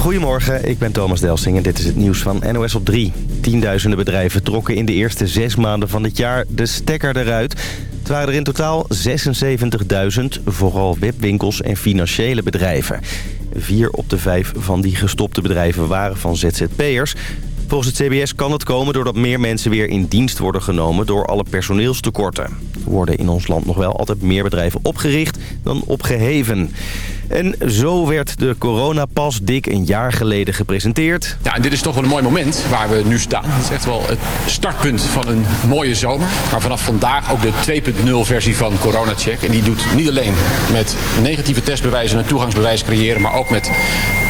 Goedemorgen, ik ben Thomas Delsing en dit is het nieuws van NOS op 3. Tienduizenden bedrijven trokken in de eerste zes maanden van het jaar de stekker eruit. Het waren er in totaal 76.000, vooral webwinkels en financiële bedrijven. Vier op de vijf van die gestopte bedrijven waren van ZZP'ers. Volgens het CBS kan het komen doordat meer mensen weer in dienst worden genomen door alle personeelstekorten. Er worden in ons land nog wel altijd meer bedrijven opgericht dan opgeheven. En zo werd de coronapas dik een jaar geleden gepresenteerd. Ja, en dit is toch wel een mooi moment waar we nu staan. Het is echt wel het startpunt van een mooie zomer. Maar vanaf vandaag ook de 2.0 versie van CoronaCheck. En die doet niet alleen met negatieve testbewijzen een toegangsbewijs creëren... maar ook met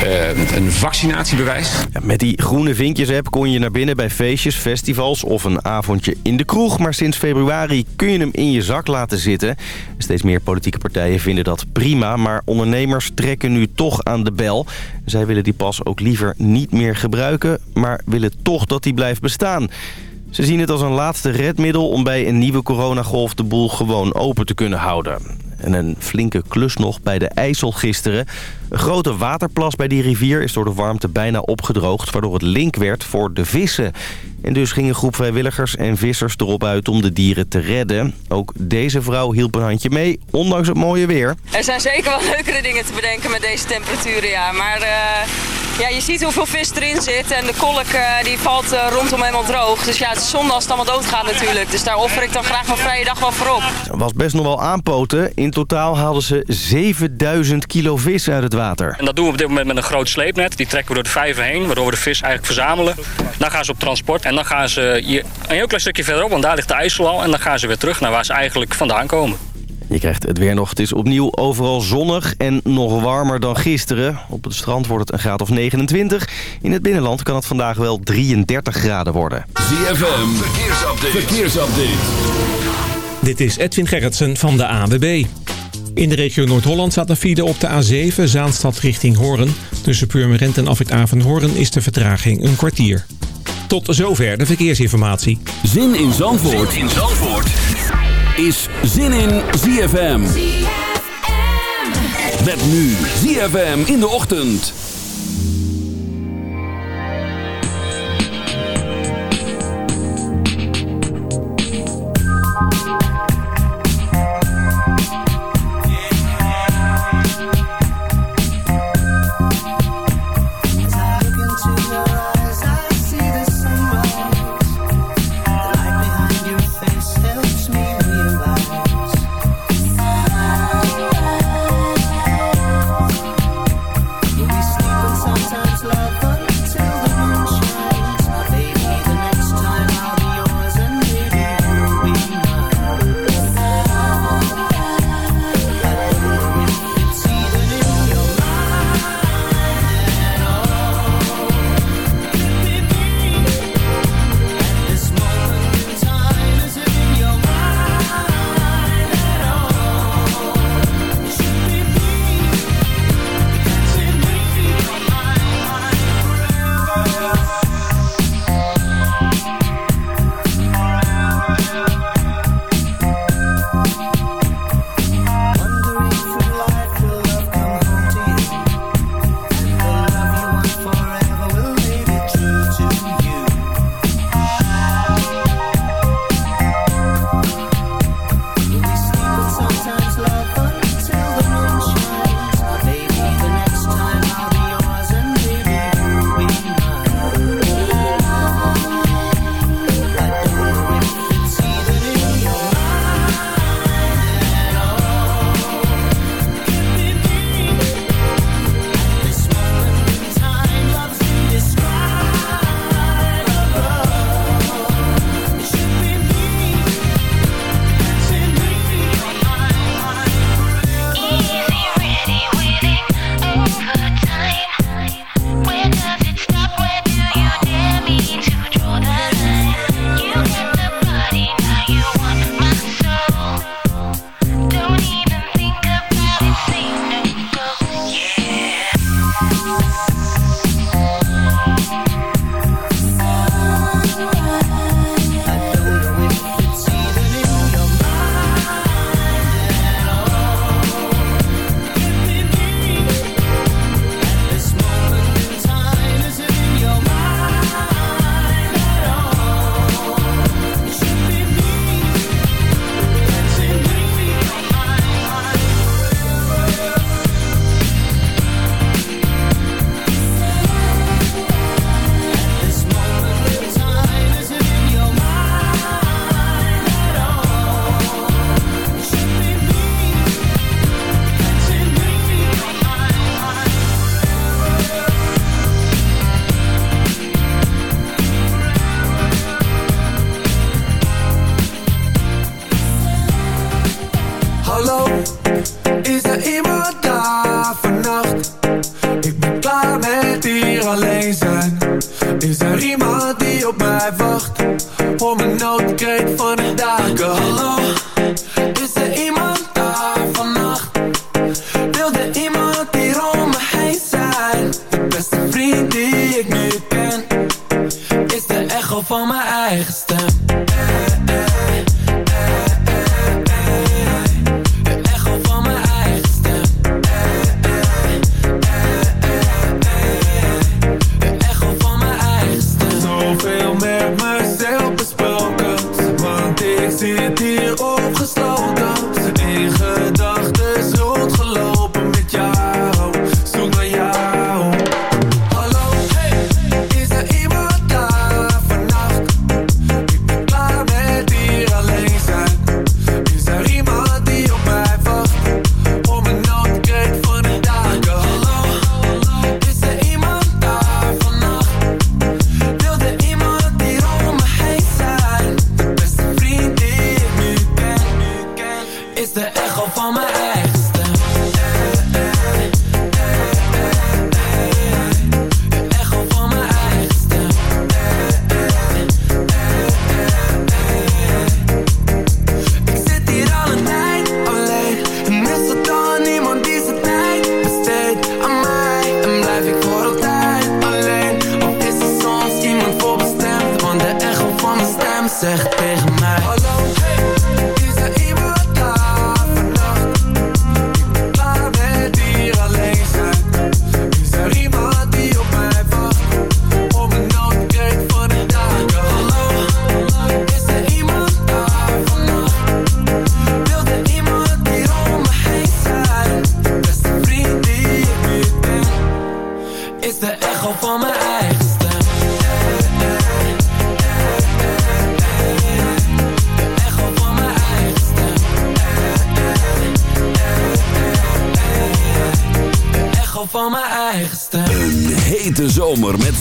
uh, een vaccinatiebewijs. Ja, met die groene vinkjes-app kon je naar binnen bij feestjes, festivals of een avondje in de kroeg. Maar sinds februari kun je hem in je zak laten zitten. Steeds meer politieke partijen vinden dat prima, maar ondernemers trekken nu toch aan de bel. Zij willen die pas ook liever niet meer gebruiken, maar willen toch dat die blijft bestaan. Ze zien het als een laatste redmiddel om bij een nieuwe coronagolf de boel gewoon open te kunnen houden. En een flinke klus nog bij de IJssel gisteren. Een grote waterplas bij die rivier is door de warmte bijna opgedroogd... waardoor het link werd voor de vissen. En dus ging een groep vrijwilligers en vissers erop uit om de dieren te redden. Ook deze vrouw hielp een handje mee, ondanks het mooie weer. Er zijn zeker wel leukere dingen te bedenken met deze temperaturen, ja. Maar uh, ja, je ziet hoeveel vis erin zit en de kolk uh, die valt uh, rondom helemaal droog. Dus ja, het is zonde als het allemaal doodgaat natuurlijk. Dus daar offer ik dan graag mijn vrije dag wel voor op. Het was best nog wel aanpoten. In totaal haalden ze 7000 kilo vis uit het water. En dat doen we op dit moment met een groot sleepnet. Die trekken we door de vijver heen, waardoor we de vis eigenlijk verzamelen. Dan gaan ze op transport en dan gaan ze hier een heel klein stukje verderop, want daar ligt de IJssel al. En dan gaan ze weer terug naar waar ze eigenlijk vandaan komen. Je krijgt het weer nog. Het is opnieuw overal zonnig en nog warmer dan gisteren. Op het strand wordt het een graad of 29. In het binnenland kan het vandaag wel 33 graden worden. ZFM, verkeersupdate. verkeersupdate. Dit is Edwin Gerritsen van de AWB. In de regio Noord-Holland staat een file op de A7, Zaanstad richting Hoorn. Tussen Purmerend en Afrit Avenhoorn is de vertraging een kwartier. Tot zover de verkeersinformatie. Zin in Zandvoort, zin in Zandvoort. is Zin in ZFM. ZFM. Met nu ZFM in de ochtend.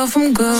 Myself I'm gonna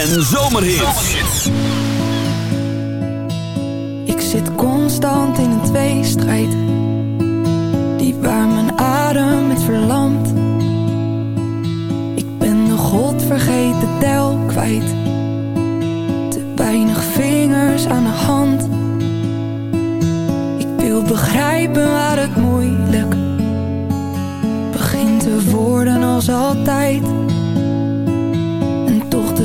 en zomerhits. Ik zit constant in een tweestrijd. Die waar mijn adem met verlamt. Ik ben de godvergeten tel kwijt. Te weinig vingers aan de hand. Ik wil begrijpen waar het moeilijk Begint te worden als altijd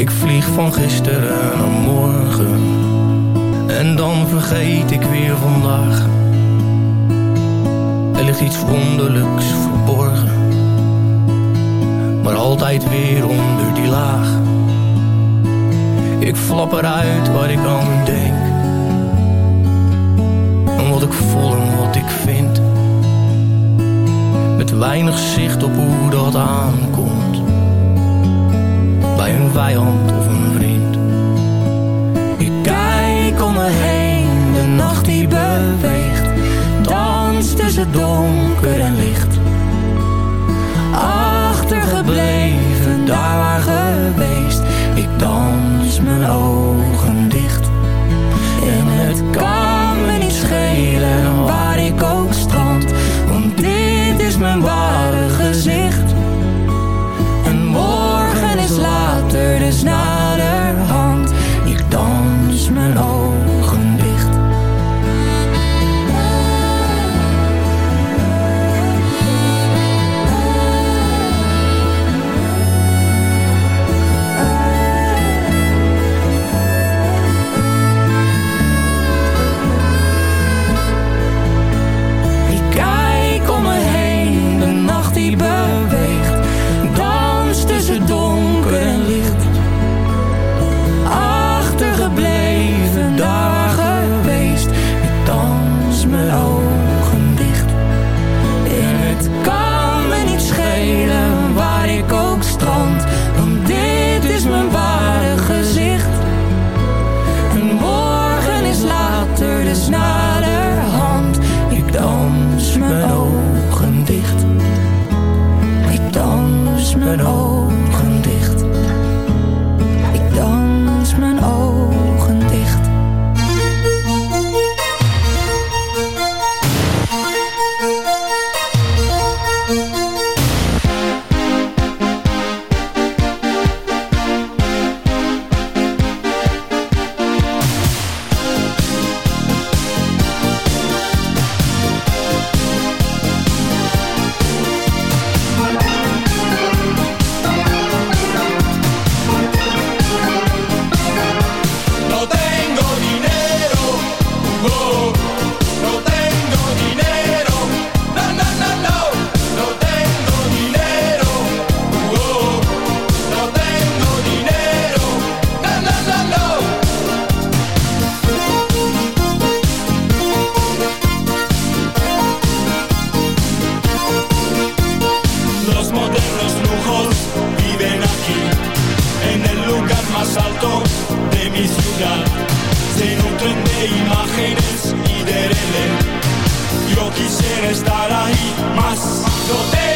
Ik vlieg van gisteren naar morgen. En dan vergeet ik weer vandaag. Er ligt iets wonderlijks verborgen. Maar altijd weer onder die laag. Ik flap eruit wat ik aan denk. En wat ik voel en wat ik vind. Met weinig zicht op hoe dat bij vijand of een vriend. Ik kijk om me heen, de nacht die beweegt, dans tussen donker en licht. Achtergebleven, daar waar geweest, ik dans mijn ogen dicht. En het kan me niet schelen relé. Yo quisiera estar ahí más. No tengo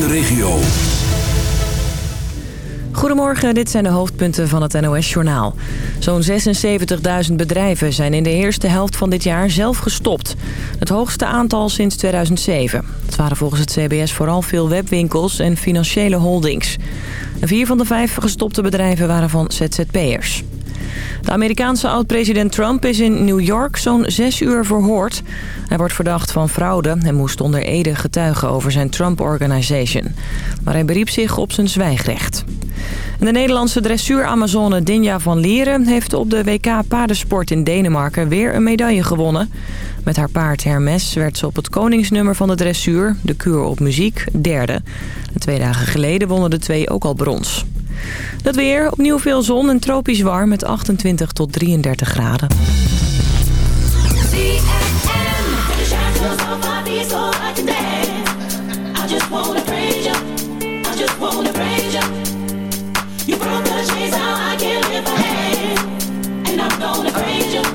de regio. Goedemorgen, dit zijn de hoofdpunten van het NOS-journaal. Zo'n 76.000 bedrijven zijn in de eerste helft van dit jaar zelf gestopt. Het hoogste aantal sinds 2007. Het waren volgens het CBS vooral veel webwinkels en financiële holdings. Vier van de vijf gestopte bedrijven waren van ZZP'ers. De Amerikaanse oud-president Trump is in New York zo'n zes uur verhoord. Hij wordt verdacht van fraude en moest onder ede getuigen over zijn Trump Organization. Maar hij beriep zich op zijn zwijgrecht. De Nederlandse dressuur-Amazone Dinja van Lieren... heeft op de WK paardensport in Denemarken weer een medaille gewonnen. Met haar paard Hermes werd ze op het koningsnummer van de dressuur... de kuur op muziek, derde. Twee dagen geleden wonnen de twee ook al brons. Dat weer, opnieuw veel zon en tropisch warm met 28 tot 33 graden. Praise you.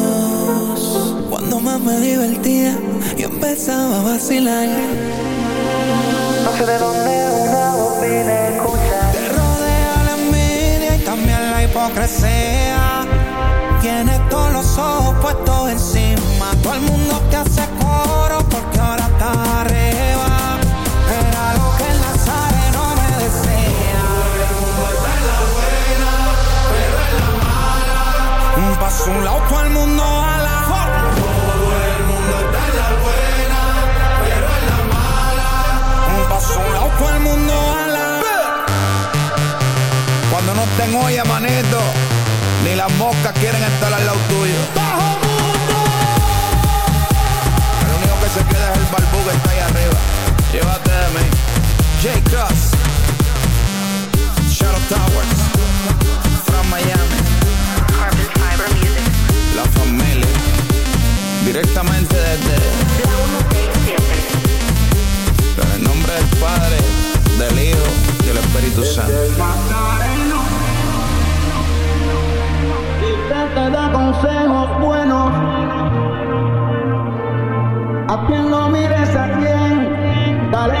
más me divertía, yo empezaba a vacilar. No sé de dónde una voz vine a escuchar. Te rodea la envidia y también la hipocresía. Tienes todos los ojos puestos encima. Todo el mundo te hace coro porque ahora estás arriba. Era lo que el Nazareno me decía. Un paso a un lado, todo el mundo todo el mundo a la Cuando no estén olla, manito, ni las moscas quieren estar al lado tuyo. El único que se queda es el barbú que está ahí arriba. Llévate de mí. J. Cross. Shadow Towers. From Miami. Carbon Fiber Music. La familia. Directamente del Padre, del Hijo y del Espíritu Santo. te da consejos buenos. A quien no mires a quien, dale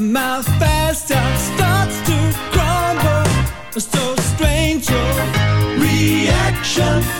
My fast starts to crumble. So strange your reaction.